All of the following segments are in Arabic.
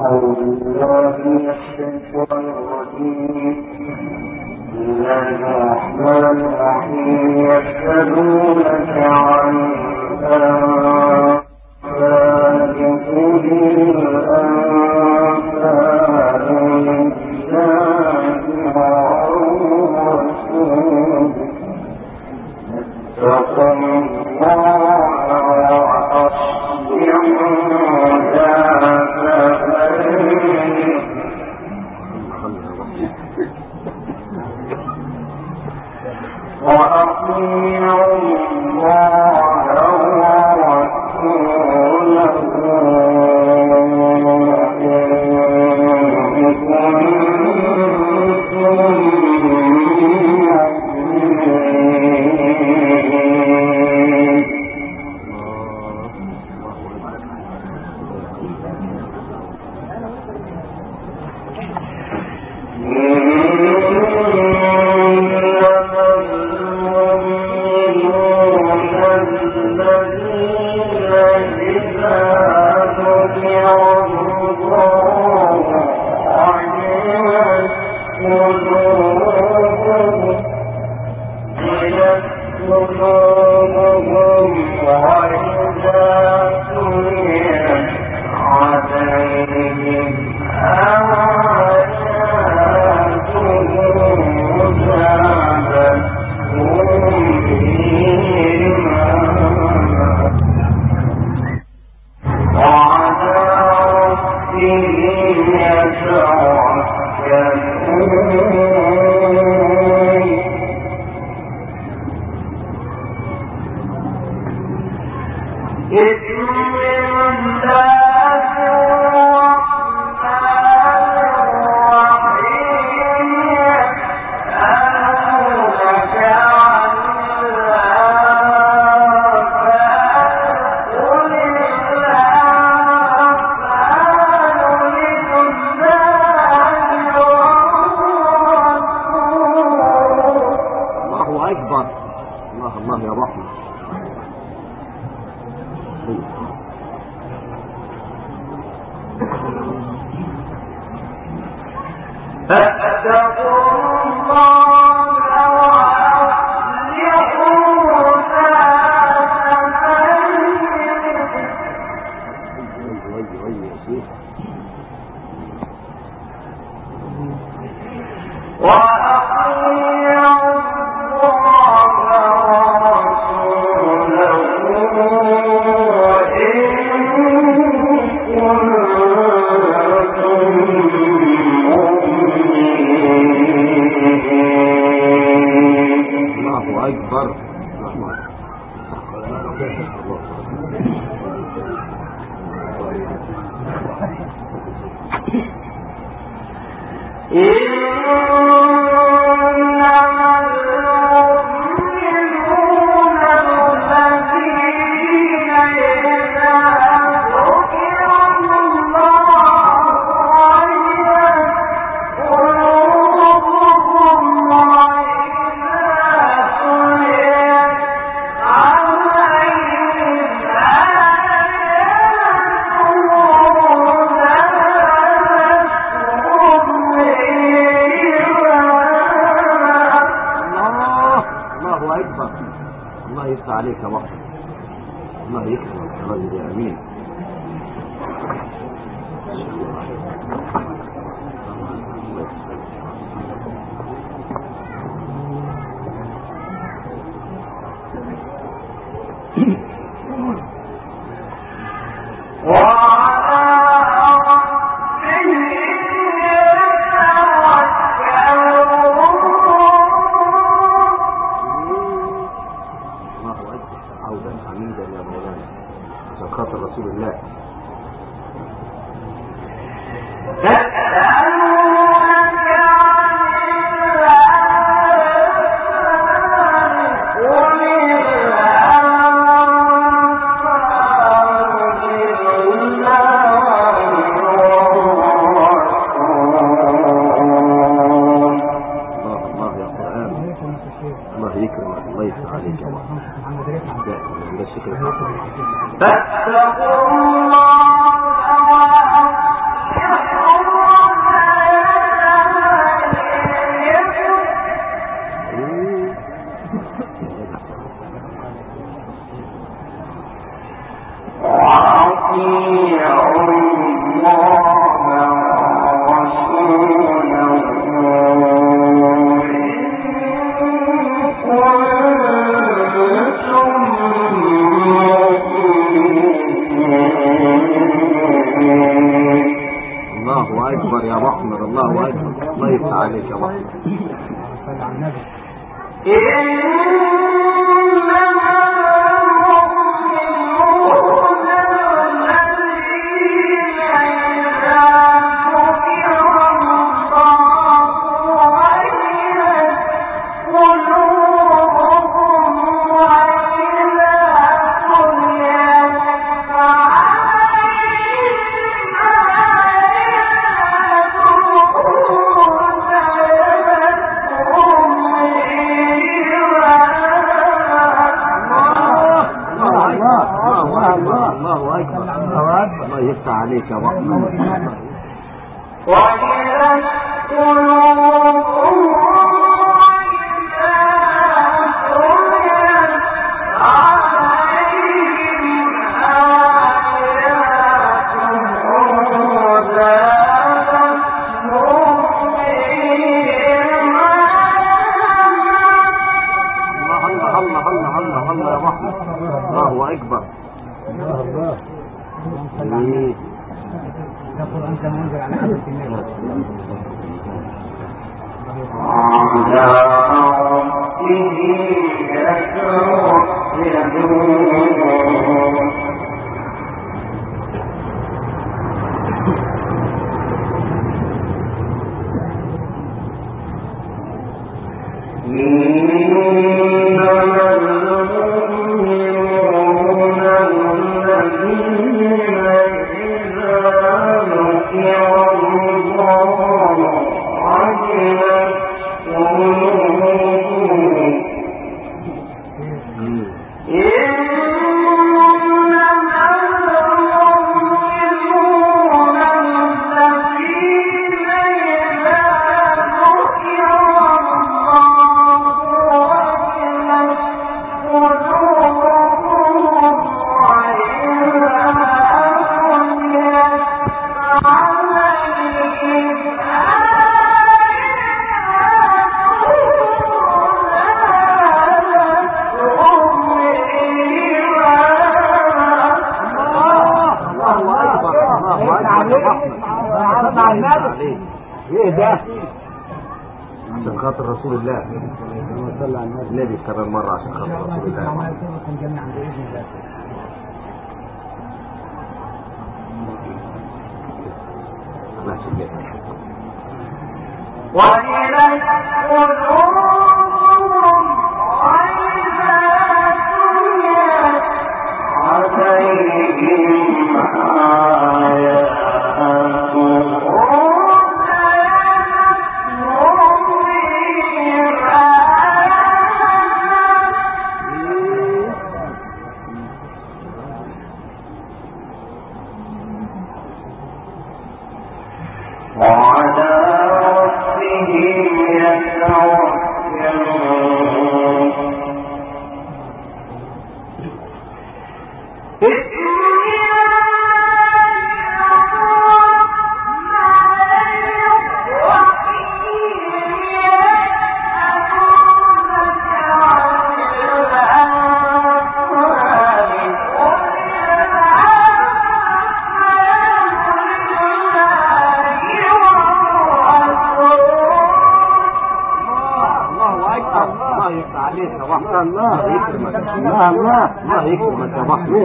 أعوذ بالله من الشيطان الرجيم بسم الله الرحمن الرحيم يسألونك عن أنفاق قل الأنفاق لله اتقوا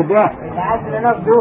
يا ابو احمد إيه ده؟ اللي عايز نفسه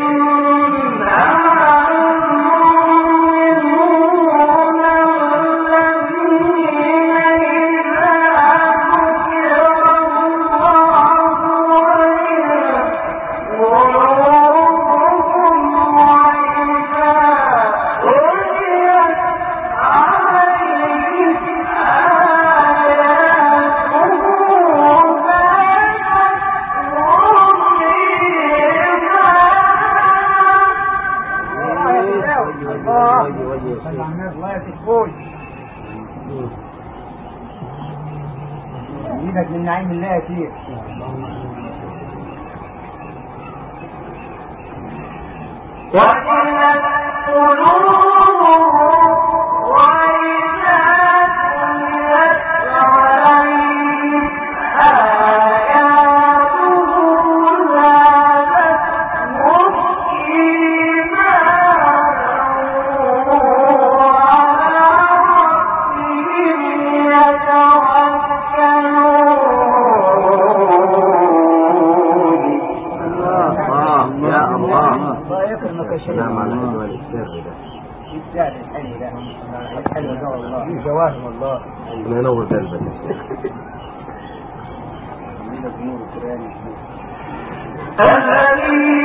أفإن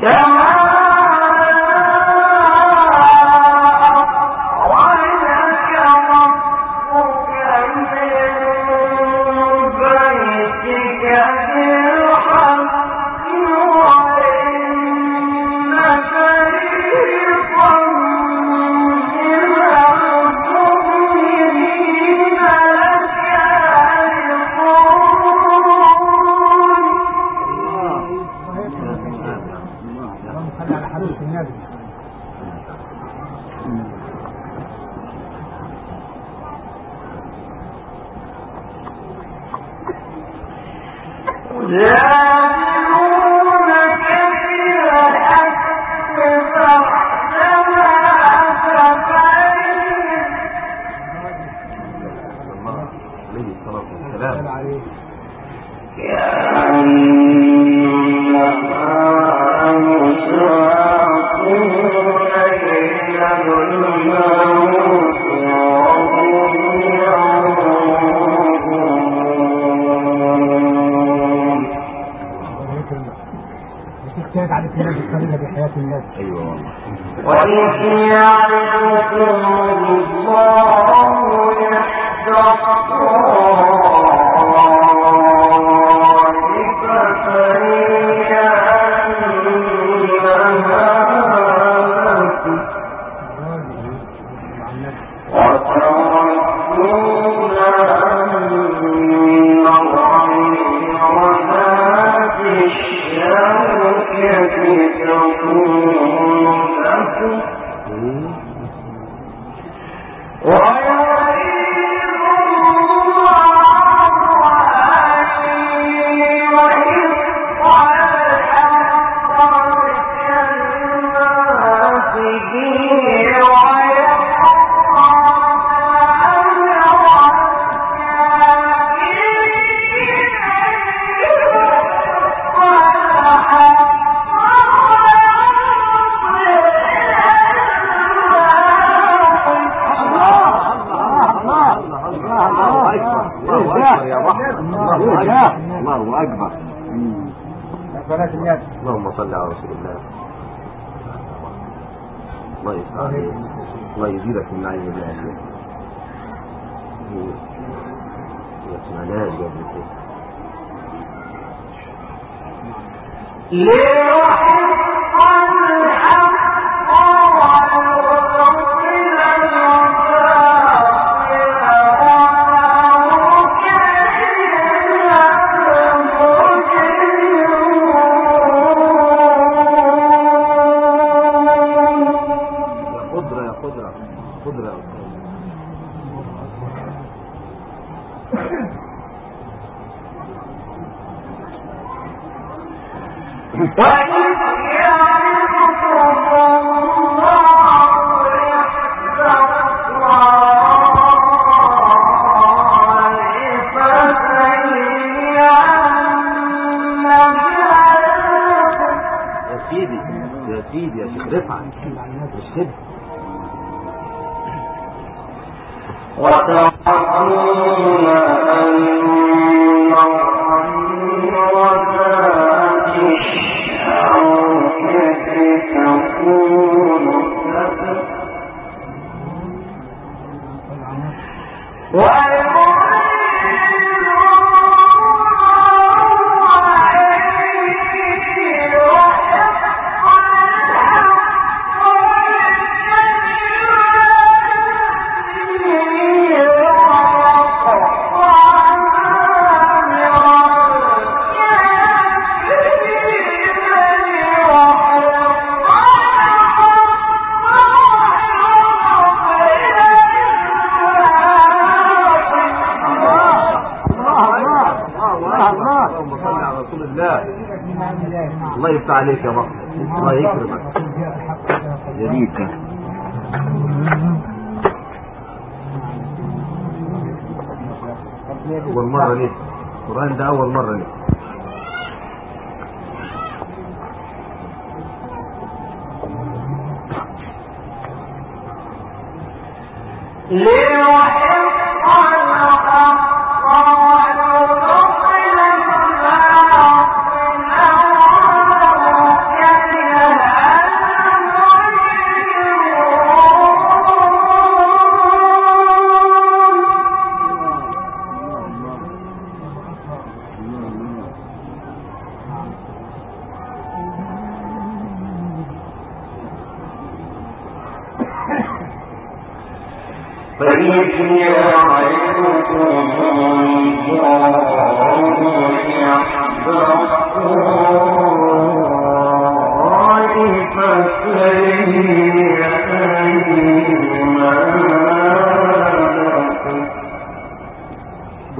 谁？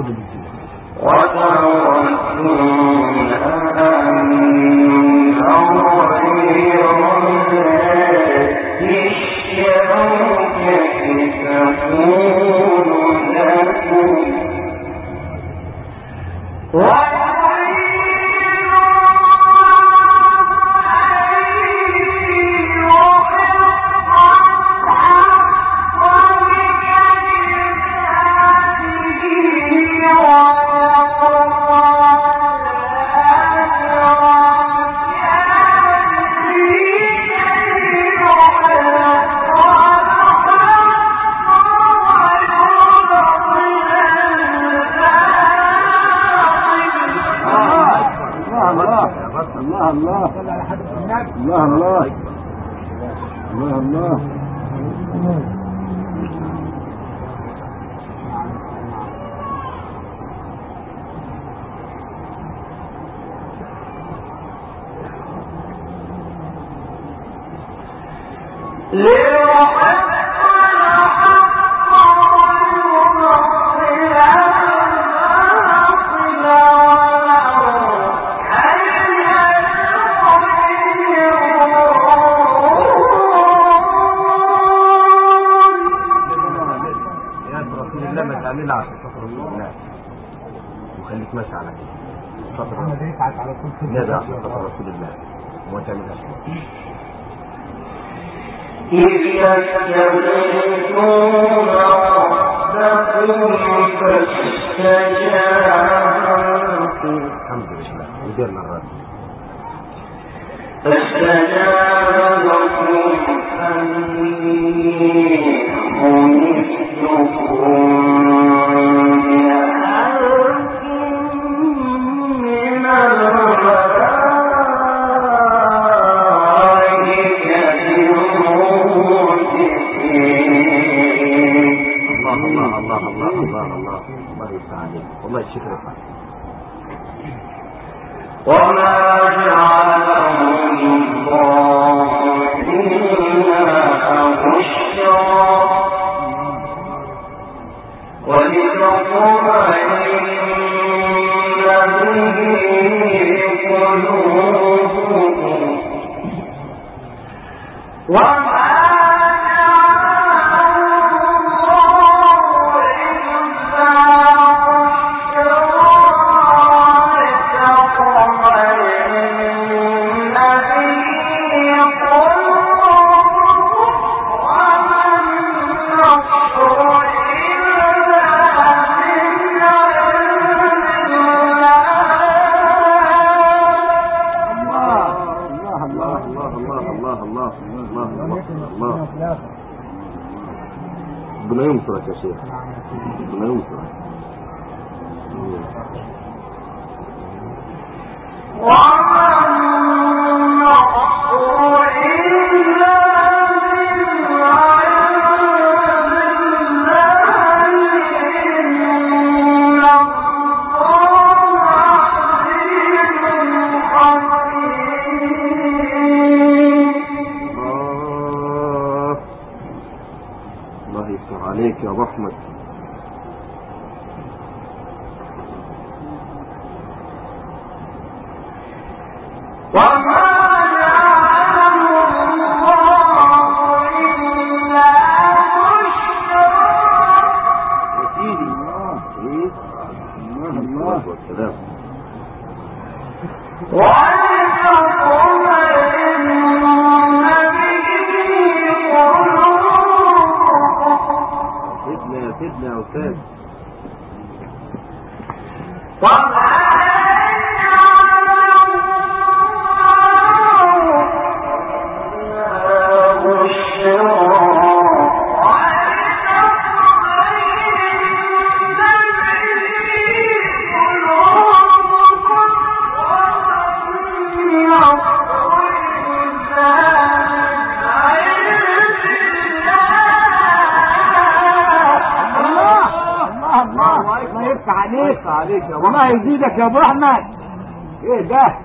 خود بھی اور العصر وخليك ماشي على كده. فترة محمد يفعل على كل لا ده عشان رسول الله. هو إيه؟ إذ بہت کثیر وأصحاب عندك يا ابو احمد إيه ده؟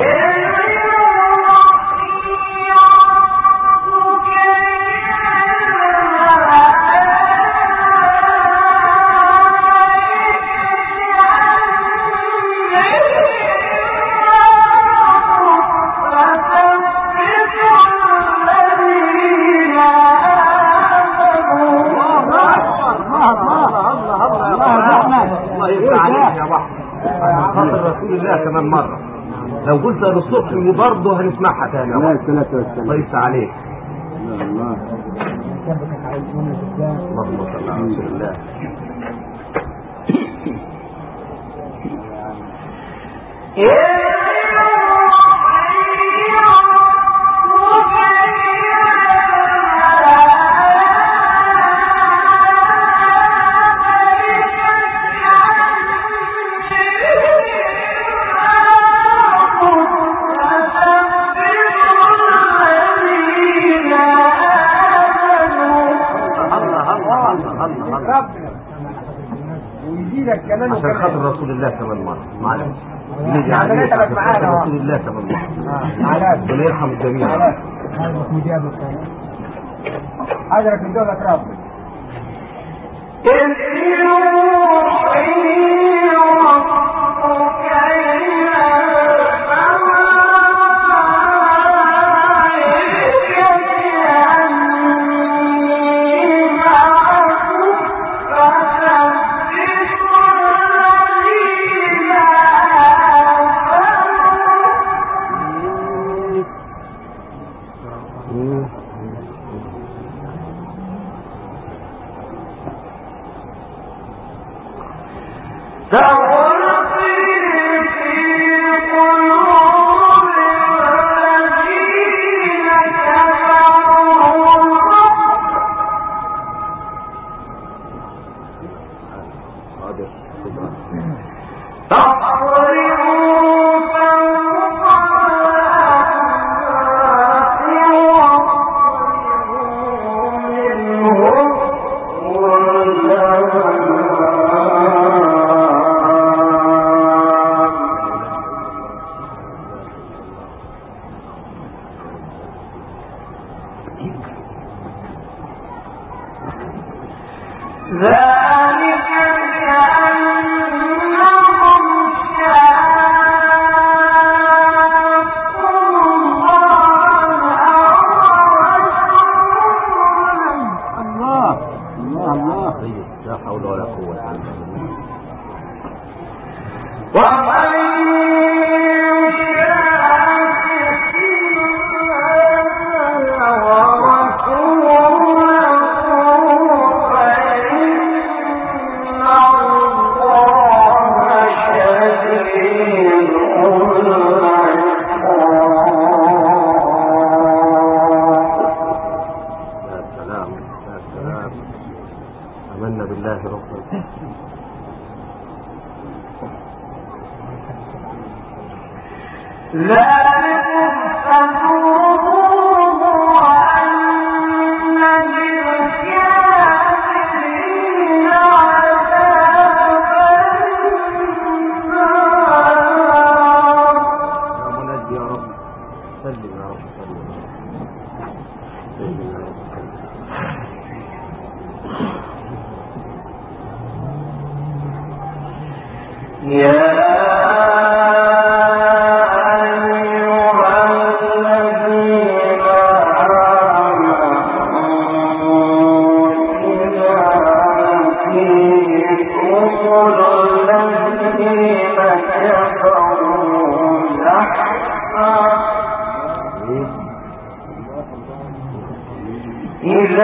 এর دي برضه هنسمعها تاني. لا الثلاثة والسلام. ليس عليك. لا الله اللهم الله ربنا يرحم الجميع حضرة الدولة تراب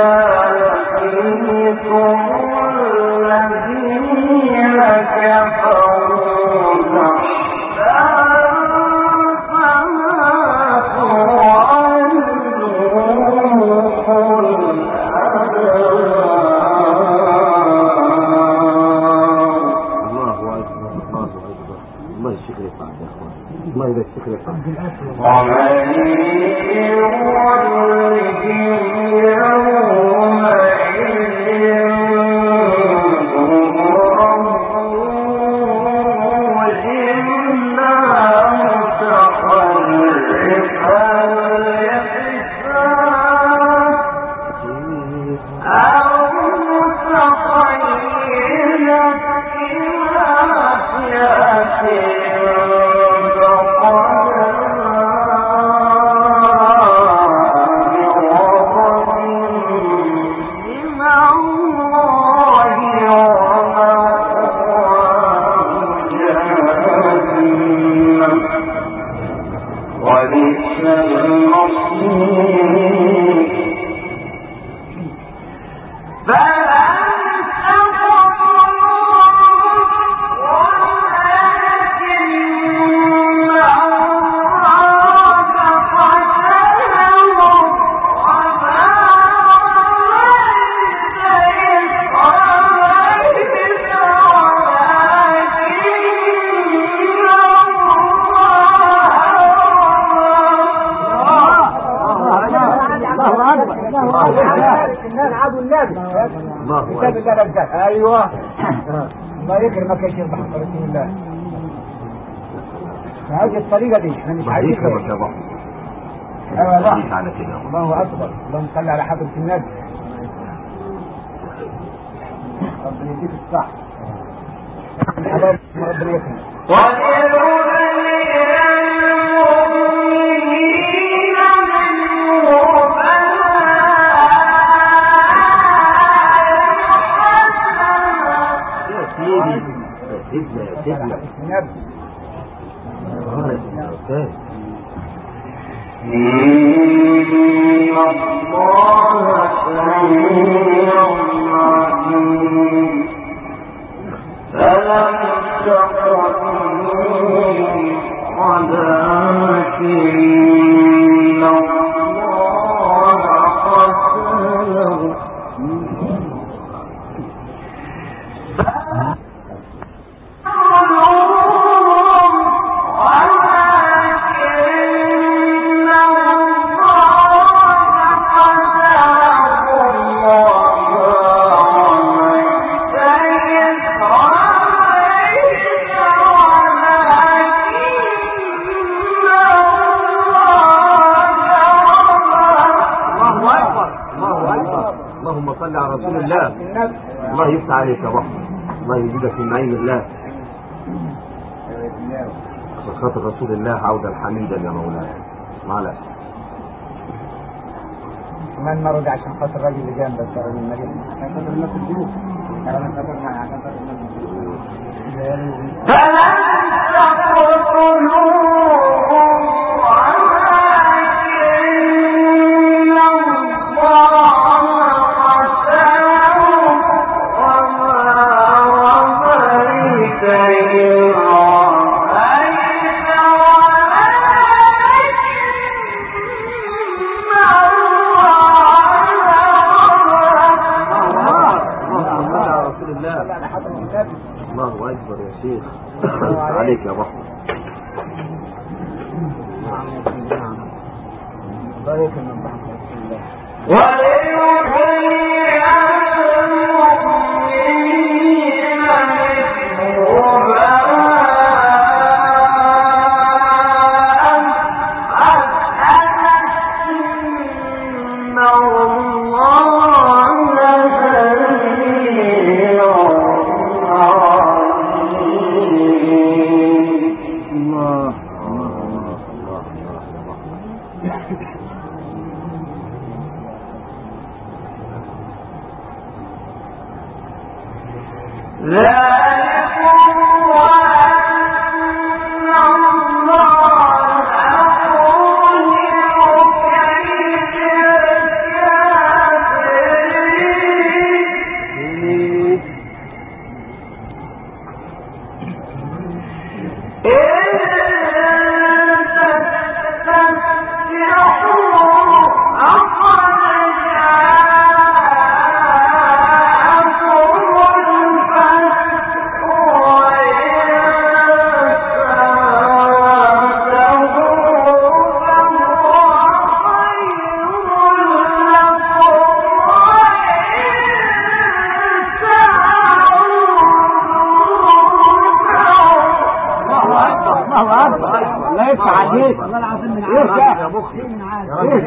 ولا أيوه. الله يكرمك يا شيخ محمد بسم الله. بهذه الطريقة دي إحنا مش عايزين أيوة، على كده. الله أكبر. اللهم صل على حضرة النبي ربنا يديك الصح ربنا يكرمك سيبنا يا سيبنا رسول الله عودا حميدا يا مولانا معلش كمان ما رجع عشان خاطر الراجل اللي جنبك ترى من المريض عشان خاطر الناس الجنوب أنا خاطر معاه وإن اسمع عديك والله العظيم من عاد يا مخي من عاد ليش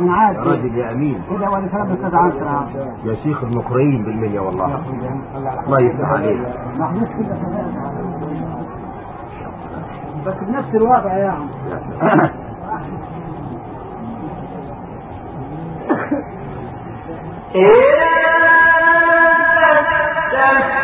من عاد يا راجل يا أمين. كده وأنا كلام أستاذ عنتر يا شيخ ابن قريب بالمية والله الله يفتح عليك. ما احناش كده بس بنفس الوضع يا عم. إذا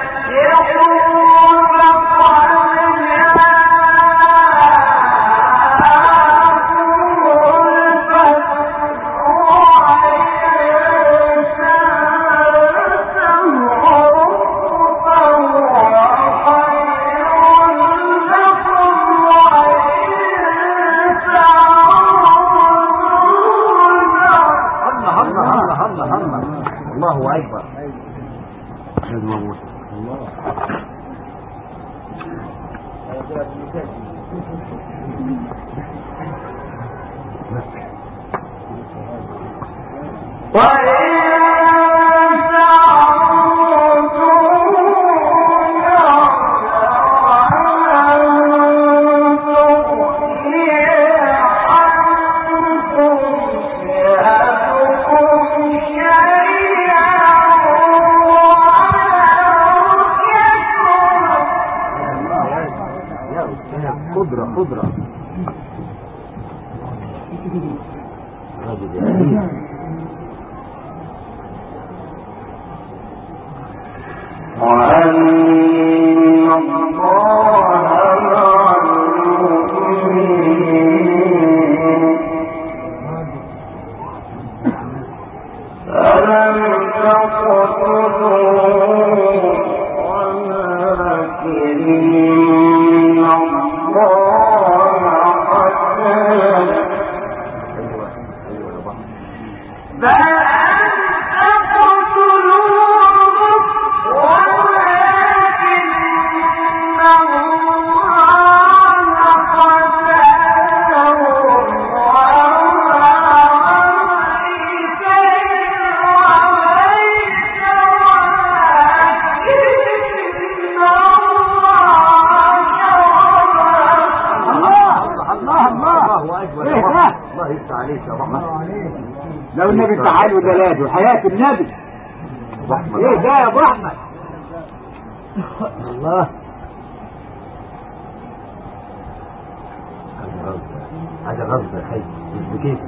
هذا غصب يا خير مش بكيف.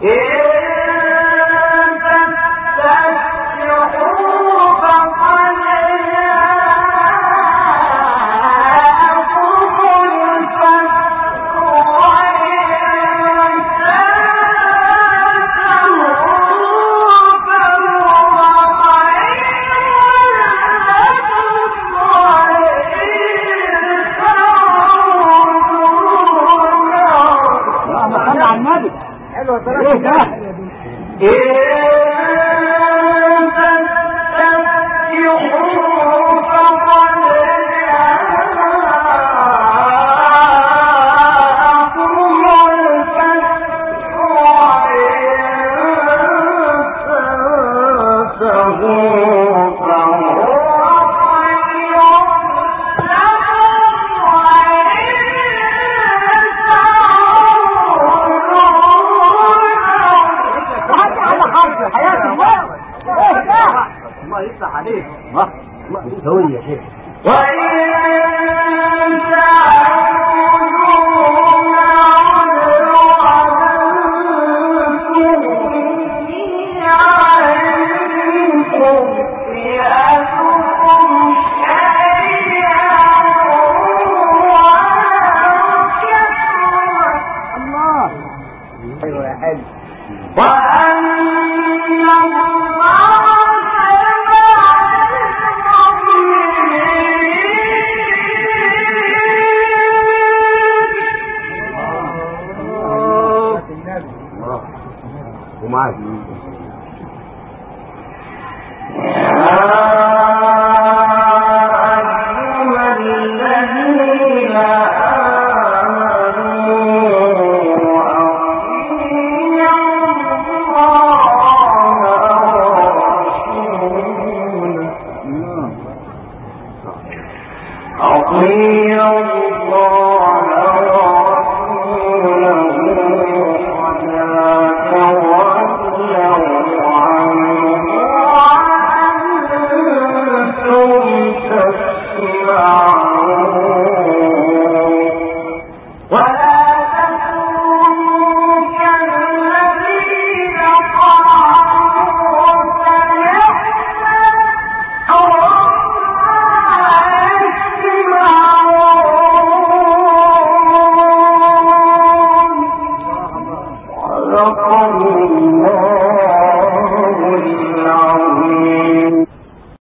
ایک